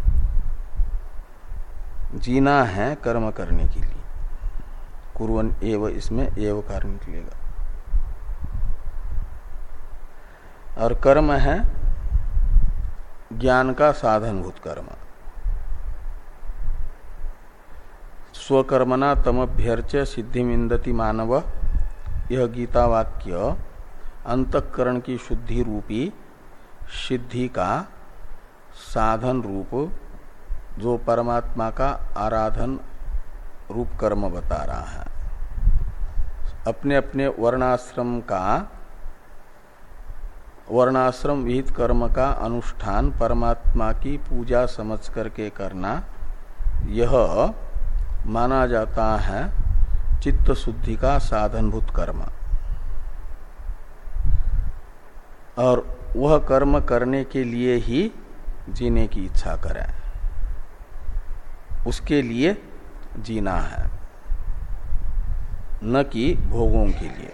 जीना है कर्म करने के लिए। कुरन एव इसमें एव कार्य निकलेगा। और कर्म है ज्ञान का साधनभूत कर्म। स्वकर्मना तमभ्यर्च सिद्धिमिंदति मानव। यह गीता वाक्य अंतकरण की शुद्धि रूपी सिद्धि का साधन रूप जो परमात्मा का आराधन रूप कर्म बता रहा है। अपने अपने वर्णाश्रम का, वर्णाश्रम विहित कर्म का अनुष्ठान परमात्मा की पूजा समझ करके करना, यह माना जाता है चित्त शुद्धि का साधनभूत कर्म। और वह कर्म करने के लिए ही जीने की इच्छा करें। उसके लिए जीना है। न कि भोगों के लिए।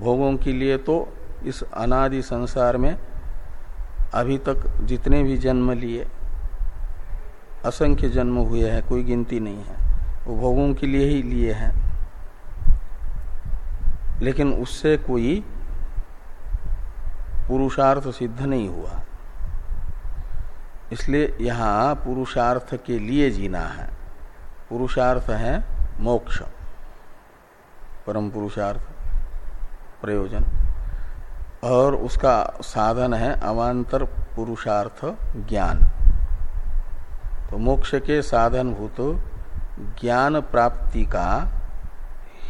भोगों के लिए तो इस अनादि संसार में अभी तक जितने भी जन्म लिए, असंख्य जन्म हुए हैं, कोई गिनती नहीं है। वो भोगों के लिए ही लिए हैं। लेकिन उससे कोई पुरुषार्थ सिद्ध नहीं हुआ। इसलिए यहाँ पुरुषार्थ के लिए जीना है। पुरुषार्थ है मोक्ष। परम पुरुषार्थ, प्रयोजन। और उसका साधन है अवान्तर पुरुषार्थ ज्ञान। तो मोक्ष के साधन भूत ज्ञान प्राप्ति का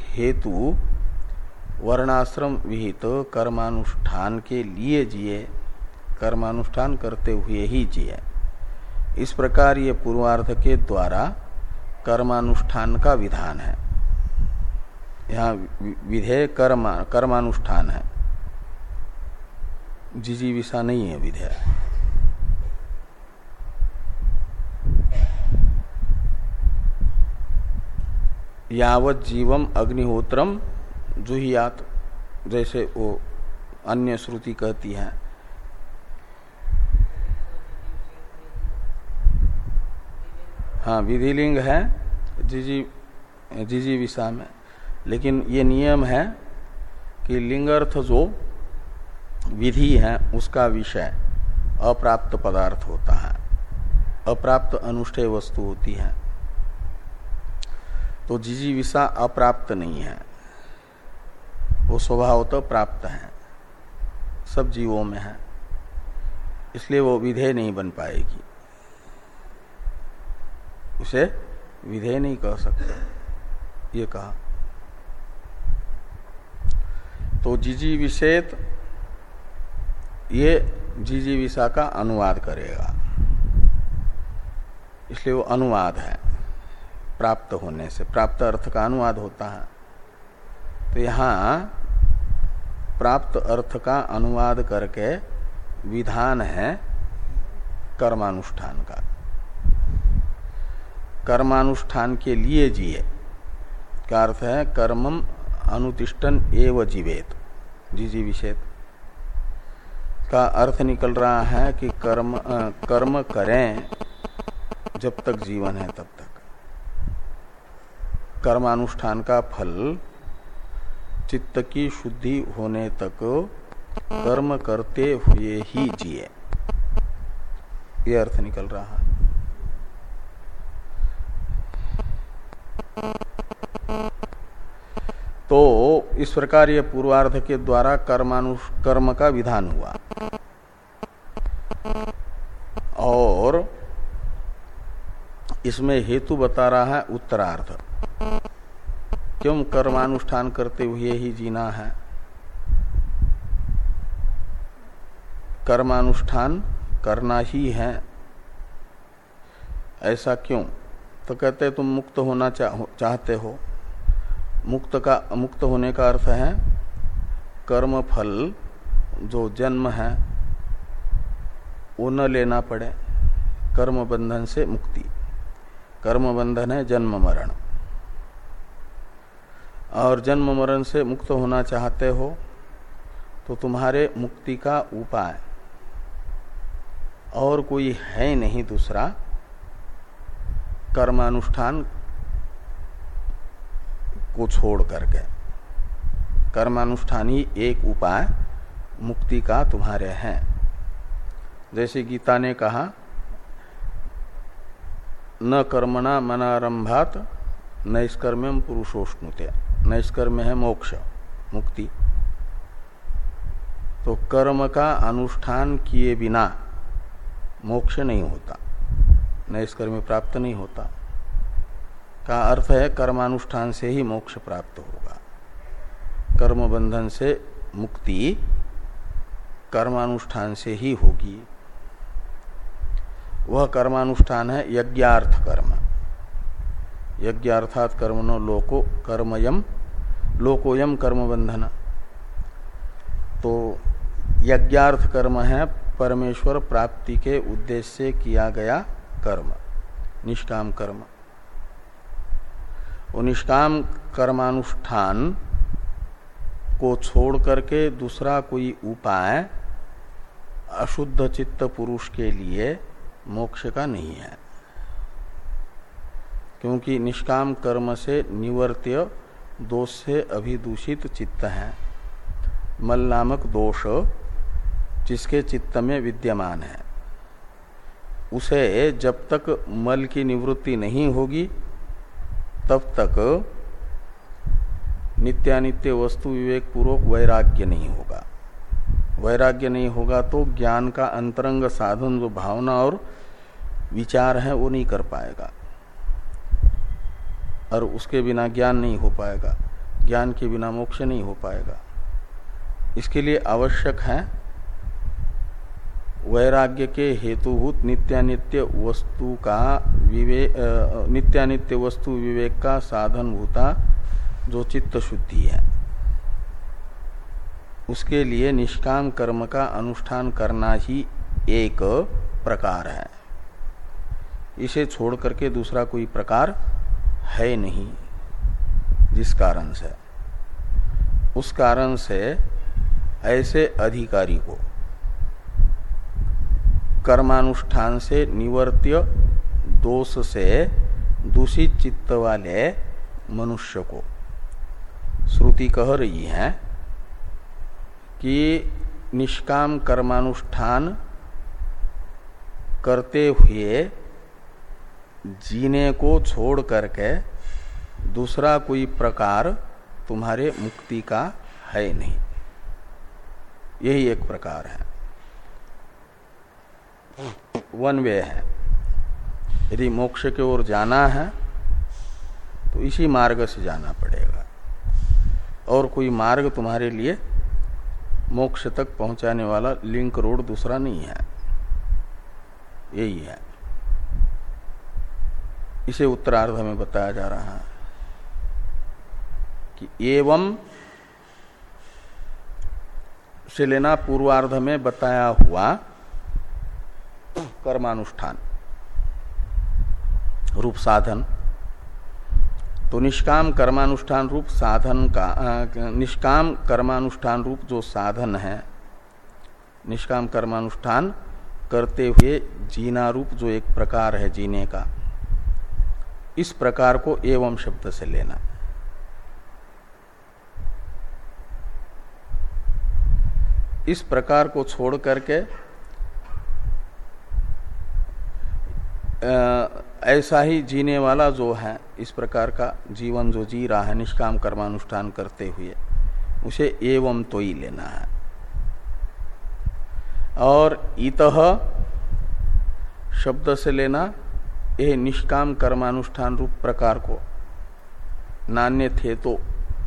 हेतु वर्णाश्रम विहित कर्मानुष्ठान के लिए जिए। कर्मानुष्ठान करते हुए ही जिए। इस प्रकार ये पूर्वार्ध के द्वारा कर्मानुष्ठान का विधान है। यहाँ विधेय कर्मा, कर्मानुष्ठान है। जिजी विषा नहीं है विधेय। यावत जीवम अग्निहोत्रम जुहियात, जैसे वो अन्य श्रुति कहती है। हाँ विधि लिंग है, जिजी जिजी विषा में। लेकिन ये नियम है कि लिंगर्थ जो विधि है, उसका विषय अप्राप्त पदार्थ होता है। अप्राप्त अनुष्ठेय वस्तु होती है। तो जिजीविषा अप्राप्त नहीं है। वो स्वभाव तो प्राप्त है। सब जीवों में है। इसलिए वो विधेय नहीं बन पाएगी। उसे विधेय नहीं कह सकते। ये कहा। तो जिजी विषेत, ये जिजी विषा का अनुवाद करेगा। इसलिए वो अनुवाद है, प्राप्त होने से। प्राप्त अर्थ का अनुवाद होता है। तो यहाँ प्राप्त अर्थ का अनुवाद करके विधान है कर्मानुष्ठान का। कर्मानुष्ठान के लिए जिए। का अर्थ है? कर्मम अनुतिष्ठन एव जीवेत। जी जी विषेत का अर्थ निकल रहा है कि कर्म आ, कर्म करें जब तक जीवन है तब तक। कर्मानुष्ठान का फल चित्त की शुद्धि होने तक कर्म करते हुए ही जिए। ये अर्थ निकल रहा है। तो इस प्रकार ये पूर्वार्ध के द्वारा कर्मानुष, कर्म का विधान हुआ। और इसमें हेतु बता रहा है उत्तरार्थ क्यों कर्मानुष्ठान करते हुए ही जीना है? कर्मानुष्ठान करना ही है। ऐसा क्यों? तो कहते तुम मुक्त होना चाह, चाहते हो। मुक्त का मुक्त होने का अर्थ है कर्म फल जो जन्म है वो न लेना पड़े कर्म बंधन से मुक्ति। कर्म बंधन है जन्म मरण। और जन्म मरण से मुक्त होना चाहते हो तो तुम्हारे मुक्ति का उपाय। और कोई है नहीं दूसरा कर्मानुष्ठान को छोड़ करके। कर्मानुष्ठान ही एक उपाय मुक्ति का तुम्हारे हैं। जैसे गीता ने कहा, न कर्मणा मनारंभात नैष्कर्म्यम पुरुषोष्णुते। नैष्कर्म है मोक्ष, मुक्ति। तो कर्म का अनुष्ठान किए बिना मोक्ष नहीं होता। नैष्कर्म्य प्राप्त नहीं होता। का अर्थ है, कर्मानुष्ठान से ही मोक्ष प्राप्त होगा। कर्म बंधन से मुक्ति कर्मानुष्ठान से ही होगी। वह कर्मानुष्ठान है यज्ञार्थ कर्म। यज्ञ अर्थात कर्मनो लोको कर्मयम, लोकोयम कर्म बंधन तो यज्ञार्थ कर्म है, परमेश्वर प्राप्ति के उद्देश्य से किया गया कर्म, निष्काम कर्म। वो निष्काम कर्मानुष्ठान को छोड़ करके दूसरा कोई उपाय अशुद्ध चित्त पुरुष के लिए मोक्ष का नहीं है। क्योंकि निष्काम कर्म से निवर्त्य दोष से अभिदूषित चित्त है। मल नामक दोष जिसके चित्त में विद्यमान है। उसे जब तक मल की निवृत्ति नहीं होगी, तब तक नित्यानित्य वस्तु विवेक पूर्वक वैराग्य नहीं होगा। वैराग्य नहीं होगा तो ज्ञान का अंतरंग साधन जो भावना और विचार है, वो नहीं कर पाएगा। और उसके बिना ज्ञान नहीं हो पाएगा। ज्ञान के बिना मोक्ष नहीं हो पाएगा। इसके लिए आवश्यक है वैराग्य के हेतुभूत नित्यानित्य वस्तु का विवेक नित्यानित्य वस्तु विवेक का साधन भूता जो चित्त शुद्धि है। उसके लिए निष्काम कर्म का अनुष्ठान करना ही एक प्रकार है। इसे छोड़ करके दूसरा कोई प्रकार है नहीं, जिस कारण से। उस कारण से ऐसे अधिकारी को कर्मानुष्ठान से निवर्त्य दोष से दूषित चित्त वाले मनुष्य को। श्रुति कह रही है कि निष्काम कर्मानुष्ठान करते हुए जीने को छोड़ करके दूसरा कोई प्रकार तुम्हारे मुक्ति का है नहीं। यही एक प्रकार है। वन वे है। यदि मोक्ष की ओर जाना है तो इसी मार्ग से जाना पड़ेगा। और कोई मार्ग तुम्हारे लिए मोक्ष तक पहुँचाने वाला लिंक रोड दूसरा नहीं है। यही है। इसे उत्तरार्ध में बताया जा रहा है कि एवं से लेना पूर्वार्ध में बताया हुआ कर्मानुष्ठान। रूप साधन। तो निष्काम कर्मानुष्ठान रूप साधन का निष्काम कर्मानुष्ठान रूप जो साधन है, निष्काम कर्मानुष्ठान करते हुए जीना रूप जो एक प्रकार है जीने का, इस प्रकार को एवं शब्द से लेना। इस प्रकार को छोड़ करके ऐसा ही जीने वाला जो है, इस प्रकार का जीवन जो जी रहा है, निष्काम कर्मानुष्ठान करते हुए, उसे एवं तो ही लेना है। और इत शब्द से लेना ये निष्काम कर्मानुष्ठान रूप प्रकार को, नान्य थे तो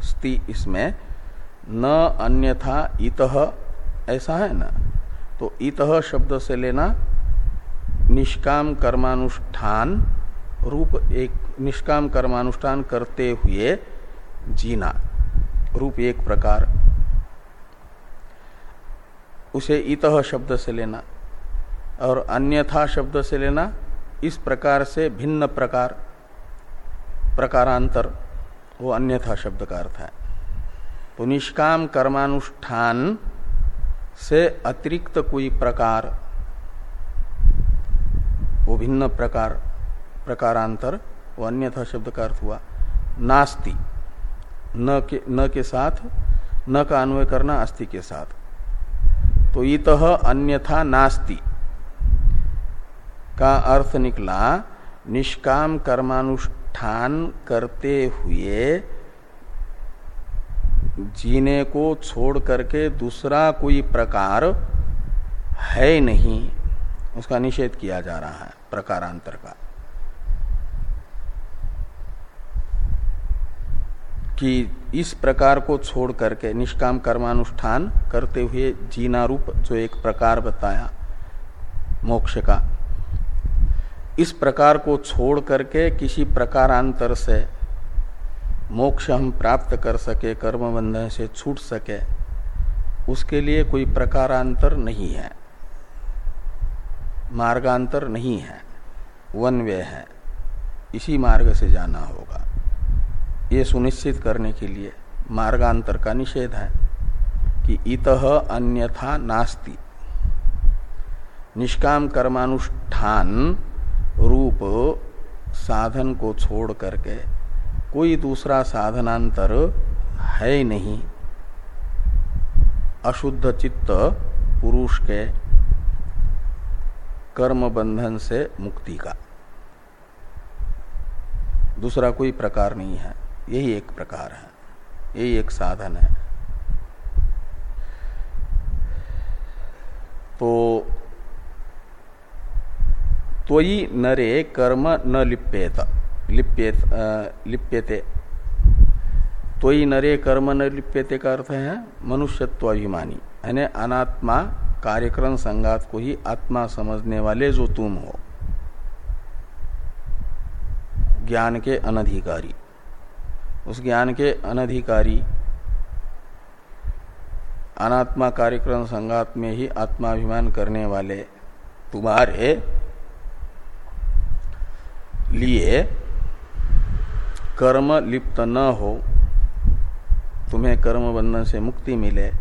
स्ति इसमें, न अन्यथा इत, ऐसा है ना? तो इत शब्द से लेना निष्काम कर्मानुष्ठान रूप एक निष्काम कर्मानुष्ठान करते हुए जीना, रूप एक प्रकार। उसे इत शब्द से लेना और अन्यथा शब्द से लेना इस प्रकार से भिन्न प्रकार, प्रकारांतर, वो अन्यथा शब्द का अर्थ है। तो निष्काम कर्मानुष्ठान से अतिरिक्त कोई प्रकार वो भिन्न प्रकार, प्रकारांतर वो अन्यथा शब्द का अर्थ हुआ। नास्ति। न के न के साथ, न का अन्वय करना अस्थि के साथ। तो इत अन्यथा नास्ति। का अर्थ निकला, निष्काम कर्मानुष्ठान करते हुए जीने को छोड़ करके दूसरा कोई प्रकार है नहीं। उसका निषेध किया जा रहा है प्रकारांतर का। कि इस प्रकार को छोड़ करके निष्काम कर्मानुष्ठान करते हुए जीना रूप जो एक प्रकार बताया, मोक्ष का। इस प्रकार को छोड़ करके किसी प्रकारांतर से मोक्ष हम प्राप्त कर सके कर्म बंधन से छूट सके, उसके लिए कोई प्रकारांतर नहीं है। मार्गांतर नहीं है, वन वे है। इसी मार्ग से जाना होगा। ये सुनिश्चित करने के लिए मार्गांतर का निषेध है कि इत अन्यथा नास्ति। निष्काम कर्मानुष्ठान रूप साधन को छोड़ करके कोई दूसरा साधनांतर है नहीं। अशुद्ध चित्त पुरुष के कर्म बंधन से मुक्ति का। दूसरा कोई प्रकार नहीं है। यही एक प्रकार है। यही एक साधन है। तो त्वयि नरे कर्म न लिप्येत। लिप्येत लिप्यते। त्वयि नरे कर्म न लिप्यते का अर्थ है मनुष्यत्वाभिमानी। यानी अनात्मा कार्यक्रम संगात को ही आत्मा समझने वाले जो तुम हो। ज्ञान के अनधिकारी। उस ज्ञान के अनधिकारी अनात्मा कार्यक्रम संगात में ही आत्माभिमान करने वाले तुम्हारे लिए कर्म लिप्त न हो, तुम्हें कर्म बंधन से मुक्ति मिले।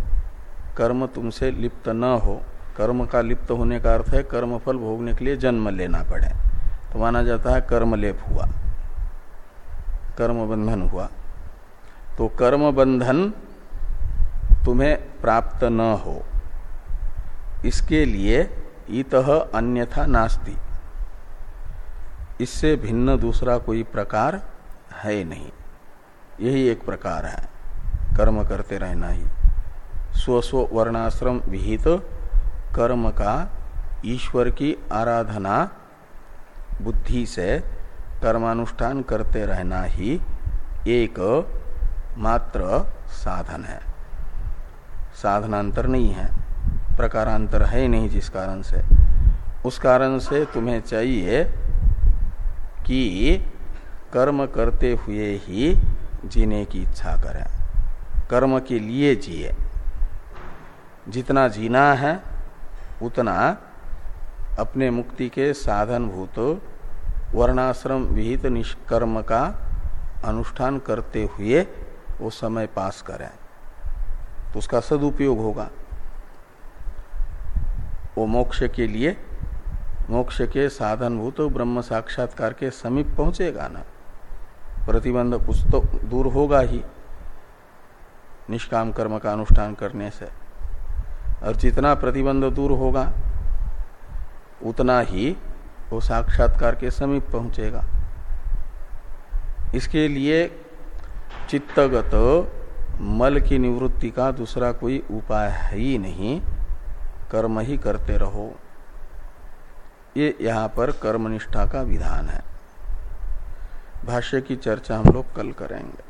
कर्म तुमसे लिप्त न हो। कर्म का लिप्त होने का अर्थ है कर्म फल भोगने के लिए जन्म लेना पड़े। तो माना जाता है कर्म लेप हुआ। कर्म बंधन हुआ। तो कर्म बंधन तुम्हें प्राप्त न हो। इसके लिए इत अन्यथा नास्ति। इससे भिन्न दूसरा कोई प्रकार है नहीं। यही एक प्रकार है। कर्म करते रहना ही। स्वस्व वर्णाश्रम विहित कर्म का ईश्वर की आराधना बुद्धि से कर्मानुष्ठान करते रहना ही एक मात्र साधन है। साधनांतर नहीं है, प्रकारांतर है नहीं जिस कारण से। उस कारण से तुम्हें चाहिए कि कर्म करते हुए ही जीने की इच्छा करें। कर्म के लिए जिए। जितना जीना है, उतना अपने मुक्ति के साधन भूत वर्णाश्रम विहित निष्कर्म का अनुष्ठान करते हुए वो समय पास करें। तो उसका सदुपयोग होगा। वो मोक्ष के लिए, मोक्ष के साधन साधनभूत ब्रह्म साक्षात्कार के समीप पहुंचेगा ना। प्रतिबंध कुछ तो दूर होगा ही, निष्काम कर्म का अनुष्ठान करने से। और जितना प्रतिबंध दूर होगा, उतना ही वो साक्षात्कार के समीप पहुंचेगा। इसके लिए चित्तगत मल की निवृत्ति का दूसरा कोई उपाय है नहीं। कर्म ही करते रहो। ये यहाँ पर कर्मनिष्ठा का विधान है। भाष्य की चर्चा हम लोग कल करेंगे।